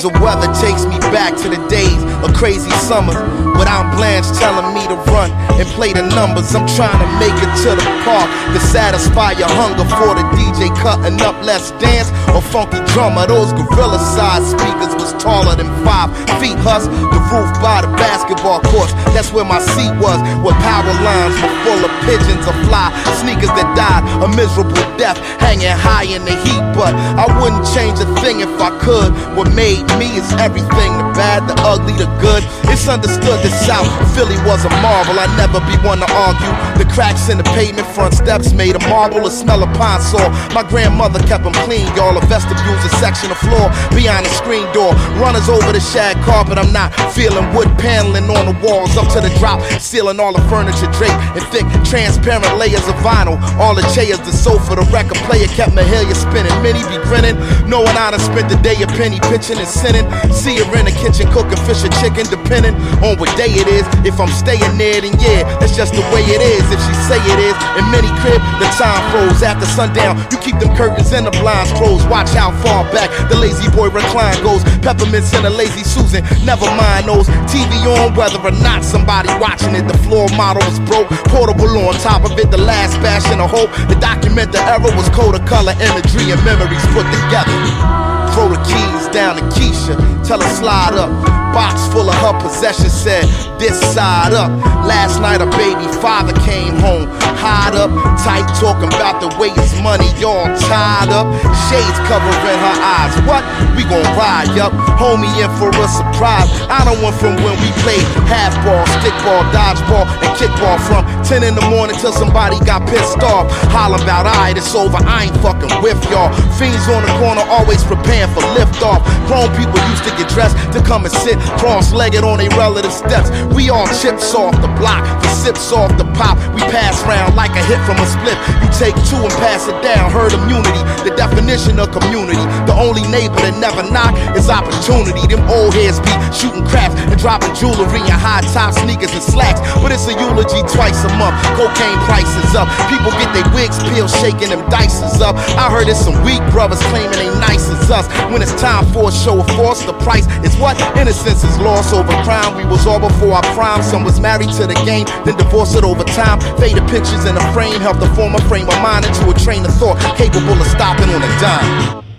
The weather takes me back to the days of crazy summers. Without Blanche telling me to run and play the numbers. I'm trying to make it to the park to satisfy your hunger for the DJ cutting up. Let's dance or funky drummer. Those gorilla sized speakers was taller than five feet. Hus, the roof by the basketball courts. That's where my seat was, where power lines were full of pigeons or fly sneakers that died a miserable death, hanging high in the heat. But I wouldn't change a thing if I could. What made me is everything the bad, the ugly, the good. It's understood that South Philly was a marvel. I never be one to argue. The cracks in the pavement, front steps made of marble, a smell of Pine-Sol. My grandmother kept them clean, y'all. A vestibule's a section of floor behind the screen door. Runners over the shag carpet. I'm not feeling wood paneling on the walls up to the drop, sealing all the furniture draped in thick, transparent layers of vinyl. All the chairs, the sofa, the record. Player kept Mahalia spinning. Many be grinning, knowing I done spent the day a penny pitching and sinning. See her in the kitchen cooking fish or chicken, depending on what day it is. If I'm staying there, then yeah, that's just the way it is. If she say it is, in many crib, the time froze after sundown. You keep them curtains and the blinds closed. Watch how far back the La-Z-Boy recline goes. Peppermints and a lazy Susan, never mind those. TV on, whether or not somebody watching it. The floor model was broke, portable on top of it. The last bastion of hope. The document the error was code of color, imagery, and memories put together. Throw the keys down to Keisha, tell her slide up. Box full of her possessions said, this side up. Last night a baby father came home, hide up, tight talking about the way his money all tied up. Shades covering her eyes. What? We gon' ride, yup. Homie in for a surprise. I don't want from when we played half ball, stick ball, dodgeball, and kickball from 10 in the morning till somebody got pissed off. Hollering about, alright, it's over. I ain't fucking with y'all. Fiends on the corner always preparing for liftoff. Grown people used to get dressed to come and sit cross-legged on their relative steps. We all chips off the block, the sips off the pop. We pass round like a hit from a split. You take two and pass it down. Herd immunity, the definition of community. The only neighbor that never knock is opportunity. Them old heads be shooting craps and dropping jewelry and high top sneakers and slacks. But it's a eulogy twice a month. Cocaine prices up. People get their wigs peeled, shaking them dices up. I heard it's some weak brothers claiming they nice as us. When it's time for a show of force, the price is what? Innocence is lost over crime. We was all before our prime. Some was married to the game, then divorced it over time. Faded pictures in a frame helped to form a frame of mind into a train of thought capable of stopping on a dime.